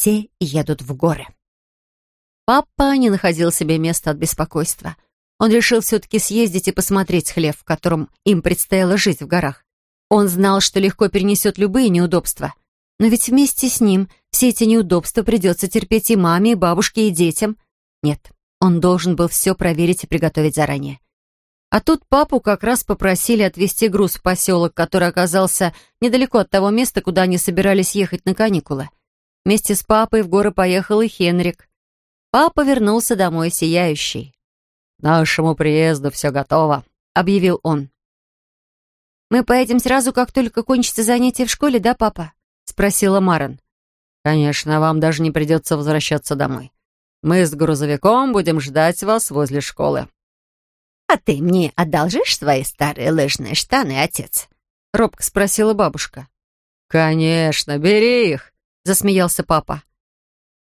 все едут в горы. Папа не находил себе места от беспокойства. Он решил все-таки съездить и посмотреть хлев, в котором им предстояло жить в горах. Он знал, что легко перенесет любые неудобства. Но ведь вместе с ним все эти неудобства придется терпеть и маме, и бабушке, и детям. Нет, он должен был все проверить и приготовить заранее. А тут папу как раз попросили отвезти груз в поселок, который оказался недалеко от того места, куда они собирались ехать на каникулы. Вместе с папой в горы поехал и Хенрик. Папа вернулся домой сияющий. «Нашему приезду все готово», — объявил он. «Мы поедем сразу, как только кончится занятие в школе, да, папа?» — спросила Марен. «Конечно, вам даже не придется возвращаться домой. Мы с грузовиком будем ждать вас возле школы». «А ты мне одолжишь свои старые лыжные штаны, отец?» — робко спросила бабушка. «Конечно, бери их!» — засмеялся папа.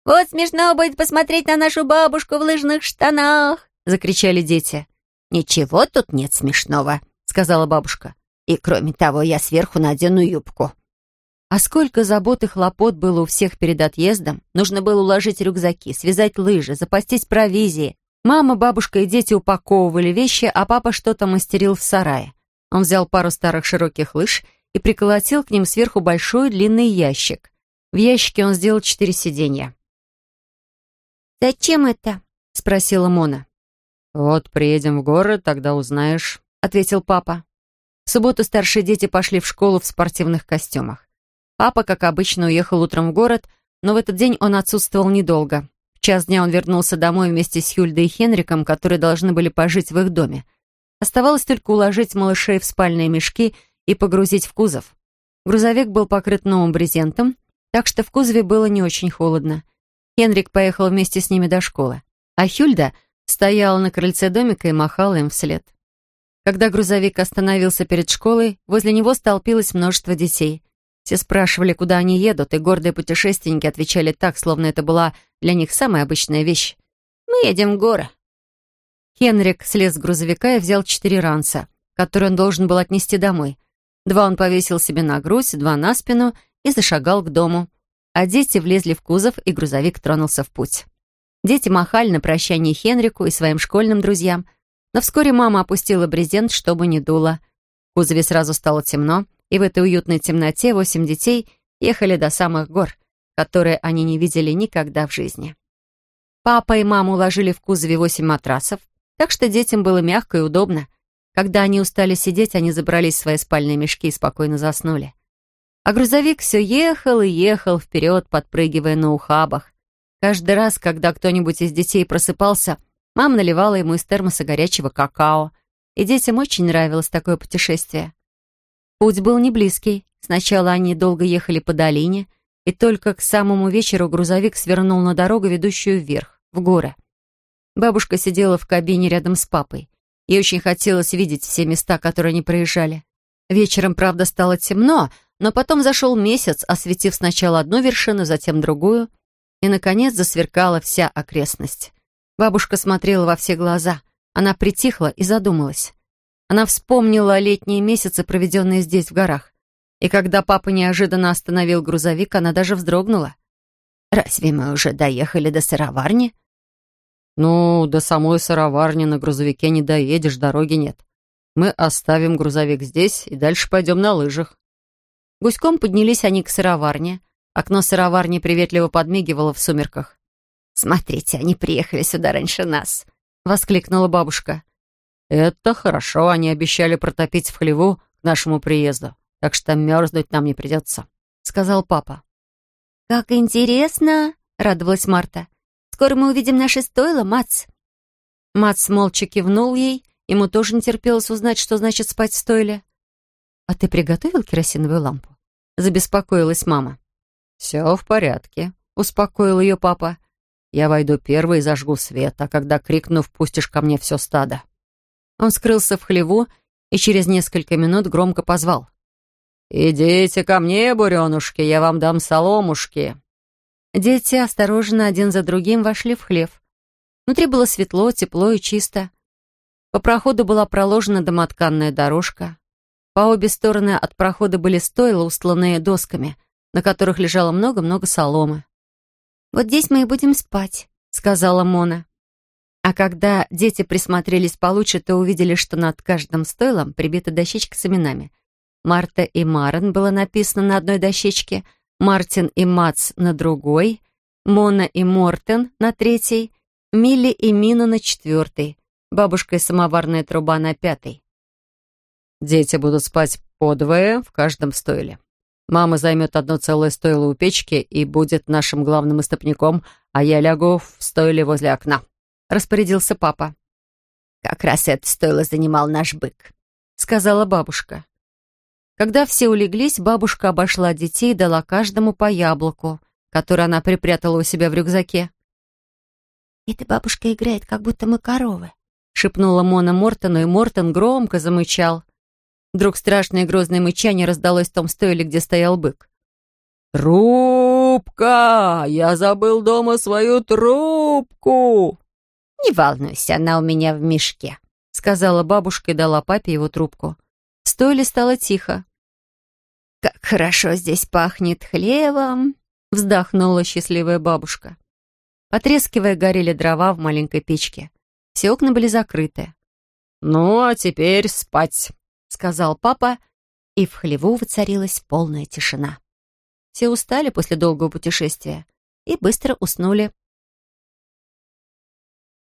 «Вот смешно будет посмотреть на нашу бабушку в лыжных штанах!» — закричали дети. «Ничего тут нет смешного», — сказала бабушка. «И кроме того, я сверху надену юбку». А сколько забот и хлопот было у всех перед отъездом. Нужно было уложить рюкзаки, связать лыжи, запастись провизией, Мама, бабушка и дети упаковывали вещи, а папа что-то мастерил в сарае. Он взял пару старых широких лыж и приколотил к ним сверху большой длинный ящик. В ящике он сделал четыре сиденья. «Зачем это?» — спросила Мона. «Вот приедем в город, тогда узнаешь», — ответил папа. В субботу старшие дети пошли в школу в спортивных костюмах. Папа, как обычно, уехал утром в город, но в этот день он отсутствовал недолго. В час дня он вернулся домой вместе с Хюльдой и Хенриком, которые должны были пожить в их доме. Оставалось только уложить малышей в спальные мешки и погрузить в кузов. Грузовик был покрыт новым брезентом, так что в кузове было не очень холодно. Хенрик поехал вместе с ними до школы, а Хюльда стояла на крыльце домика и махала им вслед. Когда грузовик остановился перед школой, возле него столпилось множество детей. Все спрашивали, куда они едут, и гордые путешественники отвечали так, словно это была для них самая обычная вещь. «Мы едем в горы». Хенрик слез с грузовика и взял четыре ранца, которые он должен был отнести домой. Два он повесил себе на грудь, два на спину и зашагал к дому. А дети влезли в кузов, и грузовик тронулся в путь. Дети махали на прощание Хенрику и своим школьным друзьям, но вскоре мама опустила брезент, чтобы не дуло. В кузове сразу стало темно, и в этой уютной темноте восемь детей ехали до самых гор, которые они не видели никогда в жизни. Папа и мама уложили в кузове восемь матрасов, так что детям было мягко и удобно. Когда они устали сидеть, они забрались в свои спальные мешки и спокойно заснули. А грузовик все ехал и ехал вперед, подпрыгивая на ухабах. Каждый раз, когда кто-нибудь из детей просыпался, мама наливала ему из термоса горячего какао, и детям очень нравилось такое путешествие. Путь был не близкий. Сначала они долго ехали по долине, и только к самому вечеру грузовик свернул на дорогу, ведущую вверх, в горы. Бабушка сидела в кабине рядом с папой. Ей очень хотелось видеть все места, которые они проезжали. Вечером, правда, стало темно, но потом зашел месяц, осветив сначала одну вершину, затем другую, и, наконец, засверкала вся окрестность. Бабушка смотрела во все глаза. Она притихла и задумалась. Она вспомнила летние месяцы, проведенные здесь, в горах. И когда папа неожиданно остановил грузовик, она даже вздрогнула. «Разве мы уже доехали до сыроварни?» «Ну, до самой сыроварни на грузовике не доедешь, дороги нет. Мы оставим грузовик здесь и дальше пойдем на лыжах». Гуськом поднялись они к сыроварне. Окно сыроварни приветливо подмигивало в сумерках. «Смотрите, они приехали сюда раньше нас», — воскликнула бабушка. «Это хорошо, они обещали протопить в хлеву к нашему приезду, так что мерзнуть нам не придется», — сказал папа. «Как интересно!» — радовалась Марта. «Скоро мы увидим наши стойла, Мац». Мац молча кивнул ей, ему тоже не терпелось узнать, что значит спать в стойле. «А ты приготовил керосиновую лампу?» — забеспокоилась мама. «Все в порядке», — успокоил ее папа. «Я войду первый и зажгу свет, а когда крикну, впустишь ко мне все стадо». Он скрылся в хлеву и через несколько минут громко позвал. «Идите ко мне, буренушки, я вам дам соломушки». Дети осторожно один за другим вошли в хлев. Внутри было светло, тепло и чисто. По проходу была проложена домотканная дорожка. По обе стороны от прохода были стойла, устланные досками, на которых лежало много-много соломы. «Вот здесь мы и будем спать», — сказала Мона. А когда дети присмотрелись получше, то увидели, что над каждым стойлом прибита дощечка с именами. Марта и Марен было написано на одной дощечке, Мартин и Мац на другой, Мона и Мортен на третьей, Милли и Мина на четвертой, бабушка и самоварная труба на пятой. «Дети будут спать подвое в каждом стойле. Мама займет одно целое стойло у печки и будет нашим главным истопником, а я лягу в стойле возле окна», — распорядился папа. «Как раз это стойло занимал наш бык», — сказала бабушка. Когда все улеглись, бабушка обошла детей и дала каждому по яблоку, которое она припрятала у себя в рюкзаке. «Эта бабушка играет, как будто мы коровы», — шепнула Мона Мортону, и Мортон громко замычал. Вдруг страшное грозное мычание раздалось в том стойле, где стоял бык. «Трубка! Я забыл дома свою трубку!» «Не волнуйся, она у меня в мешке», — сказала бабушка и дала папе его трубку. В стойле стало тихо. «Как хорошо здесь пахнет хлебом!» — вздохнула счастливая бабушка. Потрескивая, горели дрова в маленькой печке. Все окна были закрыты. «Ну, а теперь спать!» — сказал папа, и в хлеву воцарилась полная тишина. Все устали после долгого путешествия и быстро уснули.